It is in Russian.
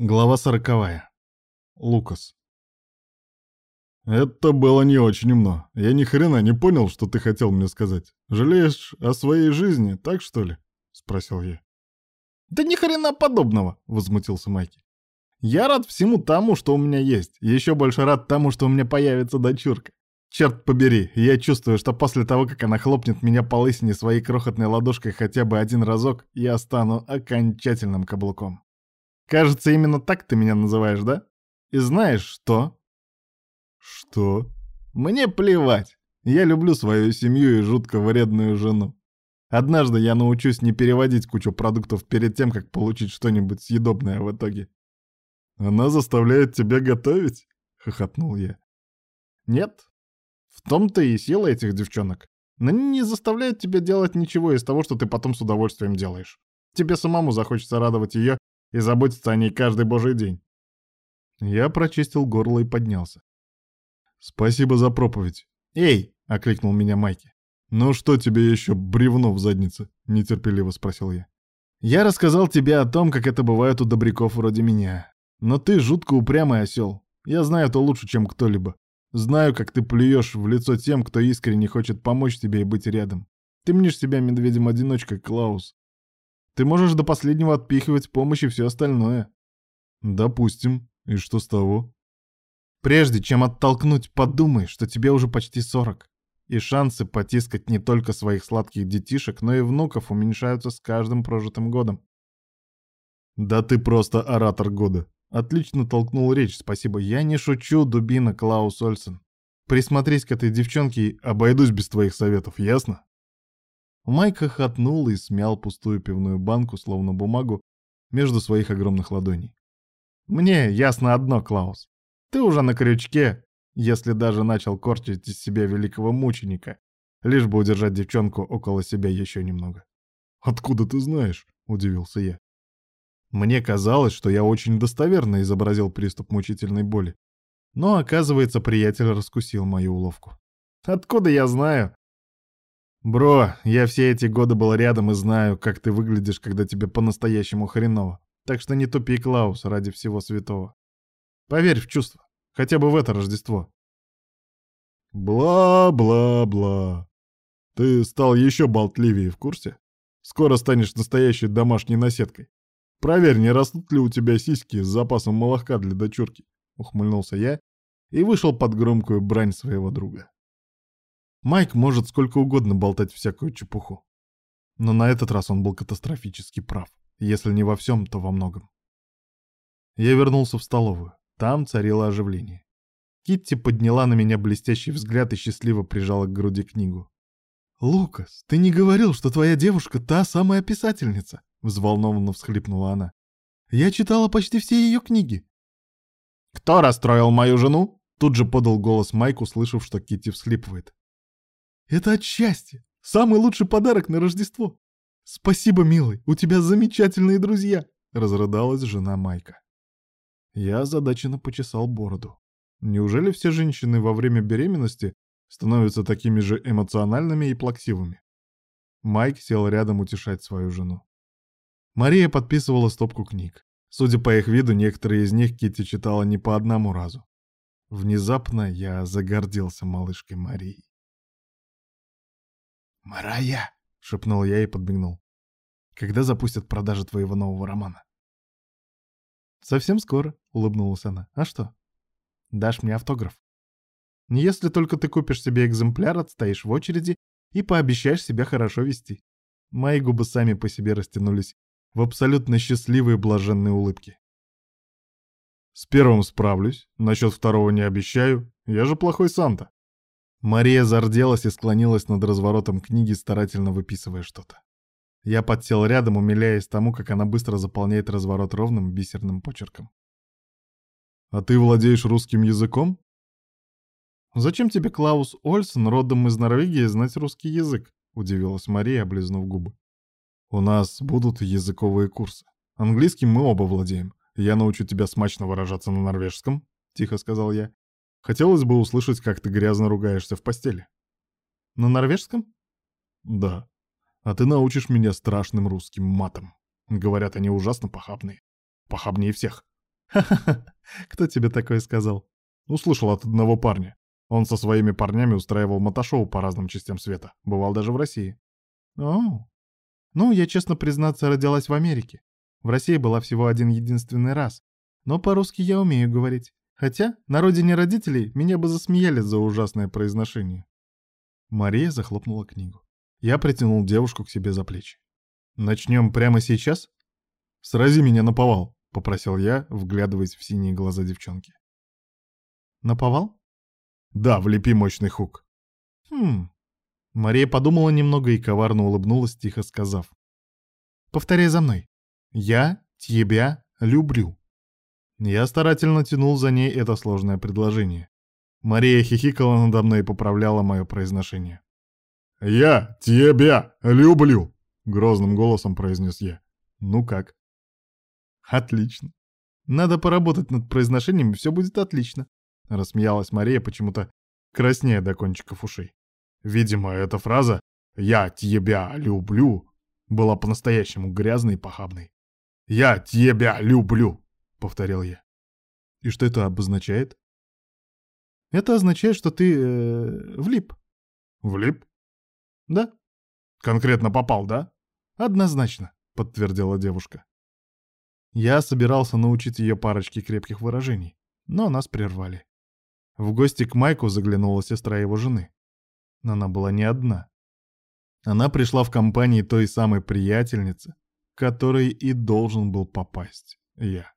Глава сороковая. Лукас. «Это было не очень умно. Я ни хрена не понял, что ты хотел мне сказать. Жалеешь о своей жизни, так что ли?» — спросил я. «Да ни хрена подобного!» — возмутился Майки. «Я рад всему тому, что у меня есть. Еще больше рад тому, что у меня появится дочурка. Черт побери, я чувствую, что после того, как она хлопнет меня по лысине своей крохотной ладошкой хотя бы один разок, я стану окончательным каблуком. Кажется, именно так ты меня называешь, да? И знаешь что? Что? Мне плевать. Я люблю свою семью и жутко вредную жену. Однажды я научусь не переводить кучу продуктов перед тем, как получить что-нибудь съедобное в итоге. Она заставляет тебя готовить? Хохотнул я. Нет. В том-то и сила этих девчонок. Но они не заставляют тебя делать ничего из того, что ты потом с удовольствием делаешь. Тебе самому захочется радовать ее и заботиться о ней каждый божий день. Я прочистил горло и поднялся. «Спасибо за проповедь». «Эй!» — окликнул меня Майки. «Ну что тебе еще бревно в заднице?» — нетерпеливо спросил я. «Я рассказал тебе о том, как это бывает у добряков вроде меня. Но ты жутко упрямый осел. Я знаю это лучше, чем кто-либо. Знаю, как ты плюешь в лицо тем, кто искренне хочет помочь тебе и быть рядом. Ты мнишь себя медведем-одиночкой, Клаус. Ты можешь до последнего отпихивать помощь и все остальное. Допустим. И что с того? Прежде чем оттолкнуть, подумай, что тебе уже почти сорок. И шансы потискать не только своих сладких детишек, но и внуков уменьшаются с каждым прожитым годом. Да ты просто оратор года. Отлично толкнул речь, спасибо. Я не шучу, дубина Клаус Ольсен. Присмотрись к этой девчонке и обойдусь без твоих советов, ясно? Майк хохотнул и смял пустую пивную банку, словно бумагу, между своих огромных ладоней. «Мне ясно одно, Клаус. Ты уже на крючке, если даже начал корчить из себя великого мученика, лишь бы удержать девчонку около себя еще немного». «Откуда ты знаешь?» — удивился я. Мне казалось, что я очень достоверно изобразил приступ мучительной боли. Но, оказывается, приятель раскусил мою уловку. «Откуда я знаю?» «Бро, я все эти годы был рядом и знаю, как ты выглядишь, когда тебе по-настоящему хреново. Так что не тупи, Клаус, ради всего святого. Поверь в чувства. Хотя бы в это Рождество». «Бла-бла-бла. Ты стал еще болтливее, в курсе? Скоро станешь настоящей домашней наседкой. Проверь, не растут ли у тебя сиськи с запасом молока для дочурки», — ухмыльнулся я и вышел под громкую брань своего друга. Майк может сколько угодно болтать всякую чепуху. Но на этот раз он был катастрофически прав. Если не во всем, то во многом. Я вернулся в столовую. Там царило оживление. Китти подняла на меня блестящий взгляд и счастливо прижала к груди книгу. «Лукас, ты не говорил, что твоя девушка та самая писательница?» — взволнованно всхлипнула она. «Я читала почти все ее книги». «Кто расстроил мою жену?» Тут же подал голос Майк, услышав, что Китти всхлипывает. Это от счастья. Самый лучший подарок на Рождество. Спасибо, милый, у тебя замечательные друзья, разрыдалась жена Майка. Я озадаченно почесал бороду. Неужели все женщины во время беременности становятся такими же эмоциональными и плаксивыми? Майк сел рядом утешать свою жену. Мария подписывала стопку книг. Судя по их виду, некоторые из них Кити читала не по одному разу. Внезапно я загордился малышкой Марией. «Марая!» — шепнул я и подмигнул. «Когда запустят продажи твоего нового романа?» «Совсем скоро», — улыбнулась она. «А что? Дашь мне автограф? Если только ты купишь себе экземпляр, отстоишь в очереди и пообещаешь себя хорошо вести». Мои губы сами по себе растянулись в абсолютно счастливые блаженные улыбки. «С первым справлюсь, насчет второго не обещаю, я же плохой Санта». Мария зарделась и склонилась над разворотом книги, старательно выписывая что-то. Я подсел рядом, умиляясь тому, как она быстро заполняет разворот ровным бисерным почерком. «А ты владеешь русским языком?» «Зачем тебе, Клаус Ольсен, родом из Норвегии, знать русский язык?» — удивилась Мария, облизнув губы. «У нас будут языковые курсы. Английским мы оба владеем. Я научу тебя смачно выражаться на норвежском», — тихо сказал я. Хотелось бы услышать, как ты грязно ругаешься в постели. На норвежском? Да. А ты научишь меня страшным русским матом. Говорят, они ужасно похабные. Похабнее всех. Ха-ха-ха, кто тебе такое сказал? Услышал от одного парня. Он со своими парнями устраивал мотошоу по разным частям света. Бывал даже в России. О, ну, я, честно признаться, родилась в Америке. В России была всего один единственный раз. Но по-русски я умею говорить. Хотя на родине родителей меня бы засмеяли за ужасное произношение. Мария захлопнула книгу. Я притянул девушку к себе за плечи. «Начнем прямо сейчас?» «Срази меня на повал», — попросил я, вглядываясь в синие глаза девчонки. «На повал?» «Да, влепи мощный хук». «Хм...» Мария подумала немного и коварно улыбнулась, тихо сказав. «Повторяй за мной. Я тебя люблю». Я старательно тянул за ней это сложное предложение. Мария хихикала надо мной и поправляла мое произношение. «Я тебя люблю!» — грозным голосом произнес я. «Ну как?» «Отлично. Надо поработать над произношением, и все будет отлично», — рассмеялась Мария, почему-то краснея до кончиков ушей. Видимо, эта фраза «я тебя люблю» была по-настоящему грязной и похабной. «Я тебя люблю!» — повторил я. «И что это обозначает?» Это означает, что ты э, влип. Влип? Да. Конкретно попал, да? Однозначно, подтвердила девушка. Я собирался научить ее парочке крепких выражений, но нас прервали. В гости к Майку заглянула сестра его жены. Она была не одна. Она пришла в компании той самой приятельницы, которой и должен был попасть я.